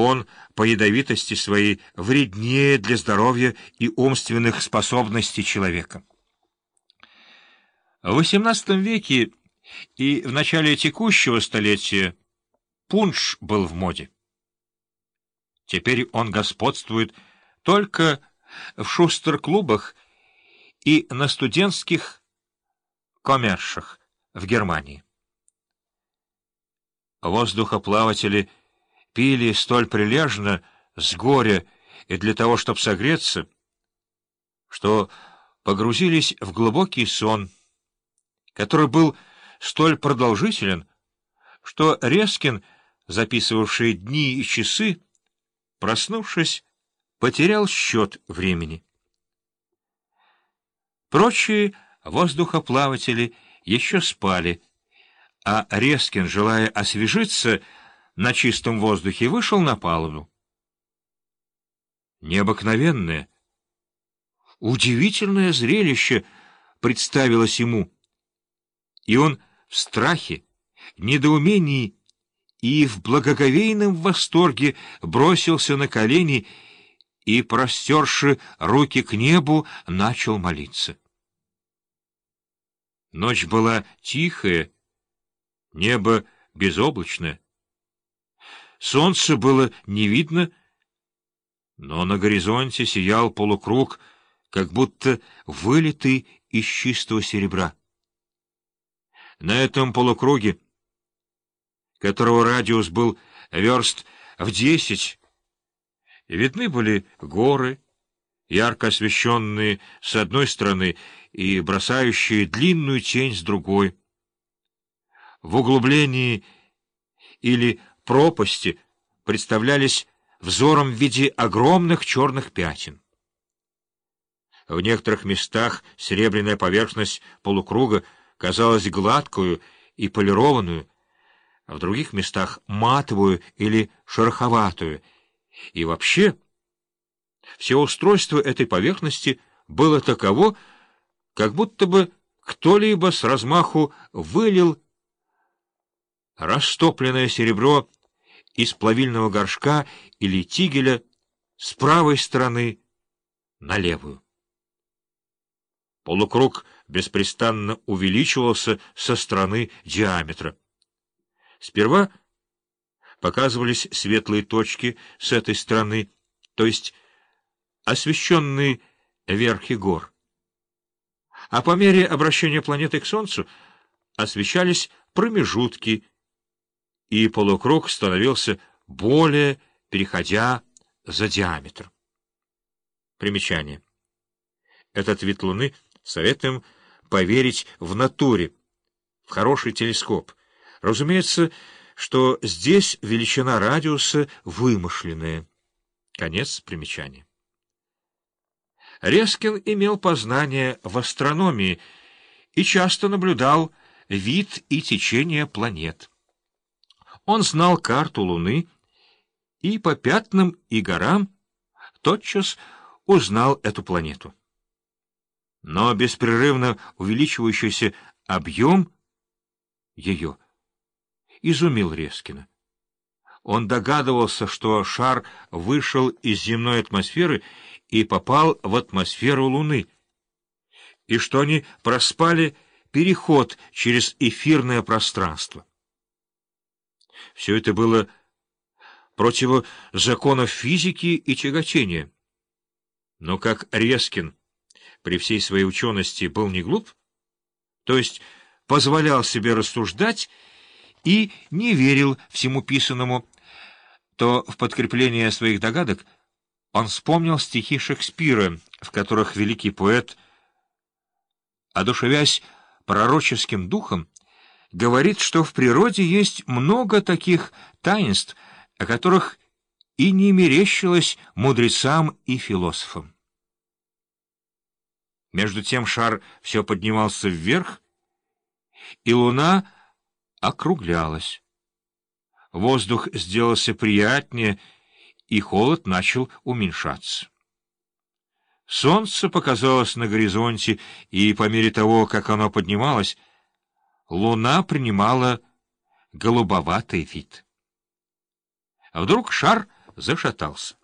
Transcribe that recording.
Он по ядовитости своей вреднее для здоровья и умственных способностей человека. В XVIII веке и в начале текущего столетия пунш был в моде. Теперь он господствует только в шустер-клубах и на студентских коммершах в Германии. Воздухоплаватели пили столь прилежно, с горя и для того, чтобы согреться, что погрузились в глубокий сон, который был столь продолжителен, что Резкин, записывавший дни и часы, проснувшись, потерял счет времени. Прочие воздухоплаватели еще спали, а Резкин, желая освежиться на чистом воздухе, вышел на палубу. Необыкновенное, удивительное зрелище представилось ему, и он в страхе, недоумении и в благоговейном восторге бросился на колени и, простерши руки к небу, начал молиться. Ночь была тихая, небо безоблачное. Солнце было не видно, но на горизонте сиял полукруг, как будто вылитый из чистого серебра. На этом полукруге, которого радиус был верст в десять, видны были горы, ярко освещенные с одной стороны и бросающие длинную тень с другой. В углублении или пропасти представлялись взором в виде огромных черных пятен. В некоторых местах серебряная поверхность полукруга казалась гладкую и полированную, а в других местах матовую или шероховатую, и вообще все устройство этой поверхности было таково, как будто бы кто-либо с размаху вылил растопленное серебро из плавильного горшка или тигеля с правой стороны на левую. Полукруг беспрестанно увеличивался со стороны диаметра. Сперва показывались светлые точки с этой стороны, то есть освещенные верхи гор. А по мере обращения планеты к Солнцу освещались промежутки, и полукруг становился более, переходя за диаметр. Примечание. Этот вид Луны советуем поверить в натуре, в хороший телескоп. Разумеется, что здесь величина радиуса вымышленная. Конец примечания. Резкин имел познание в астрономии и часто наблюдал вид и течение планет. Он знал карту Луны и по пятнам и горам тотчас узнал эту планету. Но беспрерывно увеличивающийся объем ее изумил Резкина. Он догадывался, что шар вышел из земной атмосферы и попал в атмосферу Луны, и что они проспали переход через эфирное пространство. Все это было против законов физики и тяготения. Но как Резкин при всей своей учености был не глуп, то есть позволял себе рассуждать и не верил всему писанному, то в подкрепление своих догадок он вспомнил стихи Шекспира, в которых великий поэт, одушевясь пророческим духом, говорит, что в природе есть много таких таинств, о которых и не мерещилось мудрецам и философам. Между тем шар все поднимался вверх, и луна округлялась. Воздух сделался приятнее, и холод начал уменьшаться. Солнце показалось на горизонте, и по мере того, как оно поднималось, луна принимала голубоватый вид. Вдруг шар зашатался.